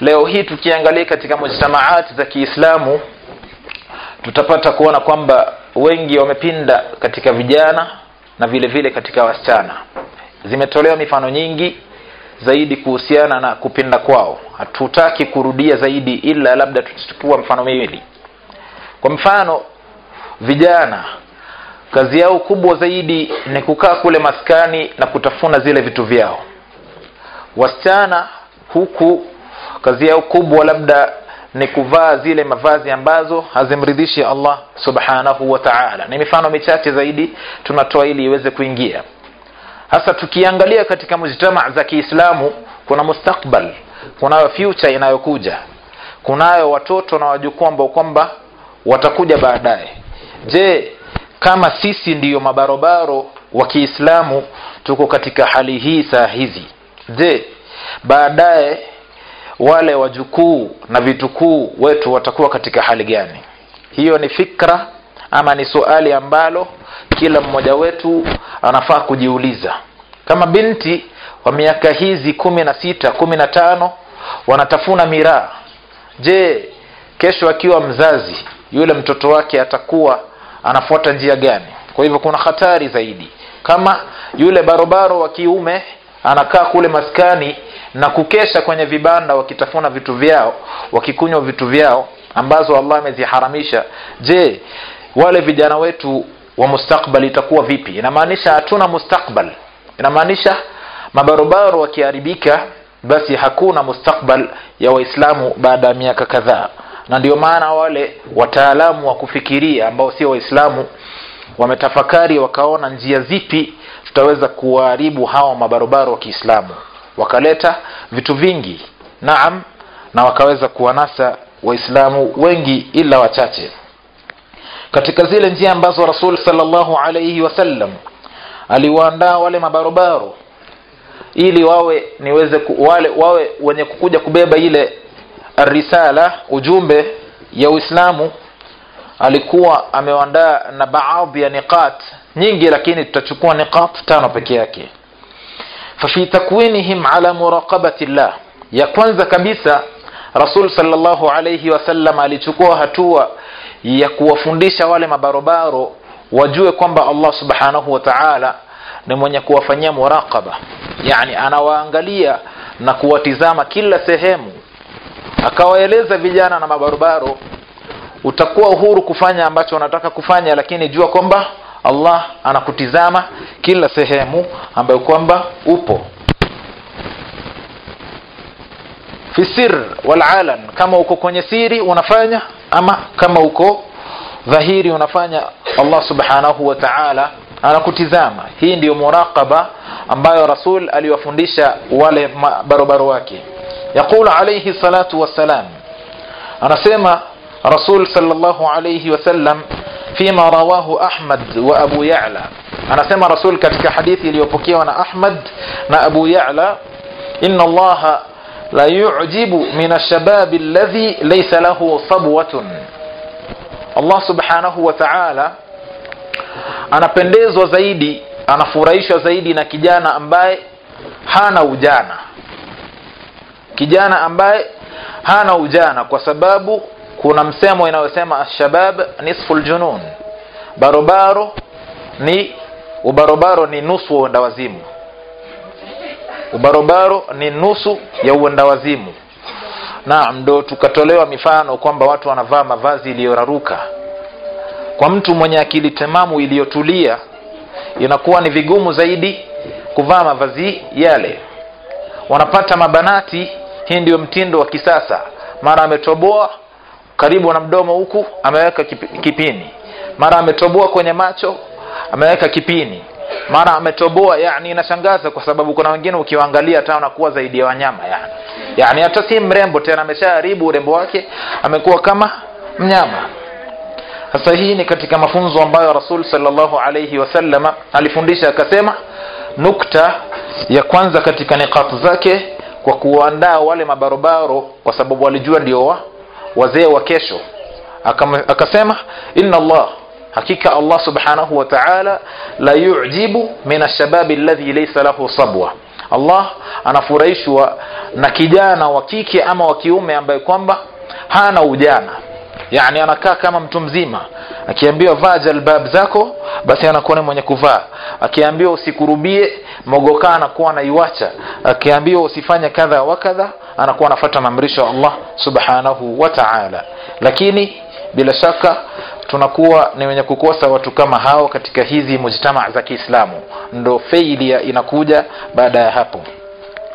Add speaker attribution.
Speaker 1: leo hii tukiangalia katika mujtamaati za kiislamu tutapata kuona kwamba wengi wamepinda katika vijana na vile vile katika wasichana. Zimetolewa mifano nyingi zaidi kuhusiana na kupinda kwao. Hatutaki kurudia zaidi ila labda tutachukua mfano miwili. Kwa mfano vijana kazi yao kubwa zaidi ni kukaa kule maskani na kutafuna zile vitu vyao. Wasichana huku kazi yao kubwa labda ni kuvaa zile mavazi ambazo hazimridhishi allah subhanahu wa taala. Ni mifano michache zaidi tunatoa ili iweze kuingia. Hasa tukiangalia katika mujtama za kiislamu kuna mustakbal kunayo future inayokuja. Kunayo watoto na wajukuu ambao kwamba watakuja baadaye. Je kama sisi ndiyo mabarobaro wa kiislamu tuko katika hali hii saa hizi? Je baadaye wale wajukuu na vitukuu wetu watakuwa katika hali gani? Hiyo ni fikra ama ni suali ambalo kila mmoja wetu anafaa kujiuliza. Kama binti wa miaka hizi kumi na sita kumi na tano wanatafuna miraa. Je kesho akiwa mzazi yule mtoto wake atakuwa anafuata njia gani? Kwa hivyo kuna hatari zaidi. Kama yule barobaro wa kiume anakaa kule maskani na kukesha kwenye vibanda wakitafuna vitu vyao wakikunywa vitu vyao ambazo allah ameziharamisha. Je wale vijana wetu wa mustakbal itakuwa vipi? Inamaanisha hatuna mustakbal. Inamaanisha mabarobaro wakiharibika basi hakuna mustakbal ya waislamu baada ya miaka kadhaa. Na ndio maana wale wataalamu wa kufikiria ambao sio waislamu wametafakari wakaona njia zipi tutaweza kuwaharibu hawa mabarobaro wa kiislamu. Wakaleta vitu vingi naam na wakaweza kuwanasa waislamu wengi ila wachache. Katika zile njia ambazo rasul salllahu alaihi wasallam aliwaandaa wale mabarobaro ili wawe niweze ku, wale wawe wenye kukuja kubeba ile arisala ujumbe ya uislamu alikuwa amewandaa na baadhi ya niqat nyingi lakini tutachukua niqat tano peke yake. Fafi takwinihim ala muraqabati llah ya kwanza kabisa rasul salllahu alaihi wasallam alichukua hatua ya kuwafundisha wale mabarobaro wajue kwamba allah subhanahu wa taala ni mwenye kuwafanyia muraqaba. Yani anawaangalia na kuwatizama kila sehemu akawaeleza vijana na mabarobaro utakuwa uhuru kufanya ambacho unataka kufanya lakini jua kwamba allah anakutizama kila sehemu ambayo kwamba upo. Fisir walalan kama uko kwenye siri unafanya ama kama uko dhahiri unafanya allah subhanahu wa taala anakutizama. Hii ndiyo muraqaba ambayo rasul aliwafundisha wale barobaro wake. Yaqulu alaihi salatu wassalam anasema rasul salllahu alaihi wasallam fima rawahu ahmad wa abu yala. Anasema rasul katika hadithi iliyopokewa na ahmad na abu yala ina allaha la yujibu min alshababi alladhi laysa lahu sabwatun. Allah subhanahu wa taala anapendezwa zaidi anafurahishwa zaidi na kijana ambaye hana ujana. Kijana ambaye hana ujana kwa sababu kuna msemo inayosema ashabab nisfu ljunun barobaro ni ubarobaro ni nusu wa uendawazimu ubarobaro ni nusu ya uendawazimu naam ndo tukatolewa mifano kwamba watu wanavaa mavazi iliyoraruka. Kwa mtu mwenye akili temamu iliyotulia inakuwa ni vigumu zaidi kuvaa mavazi yale. Wanapata mabanati hii ndio mtindo wa kisasa. Mara ametoboa karibu na mdomo huku ameweka kipini. Mara ametoboa kwenye macho ameweka kipini. Mara ametoboa yani inashangaza kwa sababu kuna wengine ukiwaangalia hata wanakuwa zaidi ya wanyama yani. Yani hata si mrembo tena ameshaharibu urembo wake amekuwa kama mnyama. Sasa hii ni katika mafunzo ambayo rasul salllahu alaihi wasallama alifundisha akasema nukta ya kwanza katika niqat zake kwa kuwaandaa wale mabarobaro kwa sababu walijua ndio wa, wazee wa kesho. Akasema inna allah hakika allah subhanahu wa taala la yujibu min alshababi alladhi laysa lahu sabwa. Allah anafurahishwa na kijana wa kike ama wa kiume ambaye kwamba hana ujana. Yani anakaa kama mtu mzima akiambiwa vaa jalbab zako basi anakuwa ni mwenye kuvaa. Akiambiwa usikurubie mogoka anakuwa anaiwacha. Akiambiwa usifanye kadha wa kadha anakuwa anafuata maamrisho ya allah subhanahu wa taala. Lakini bila shaka tunakuwa ni wenye kukosa watu kama hao katika hizi mujtama za kiislamu. Ndo feilia inakuja baada ya hapo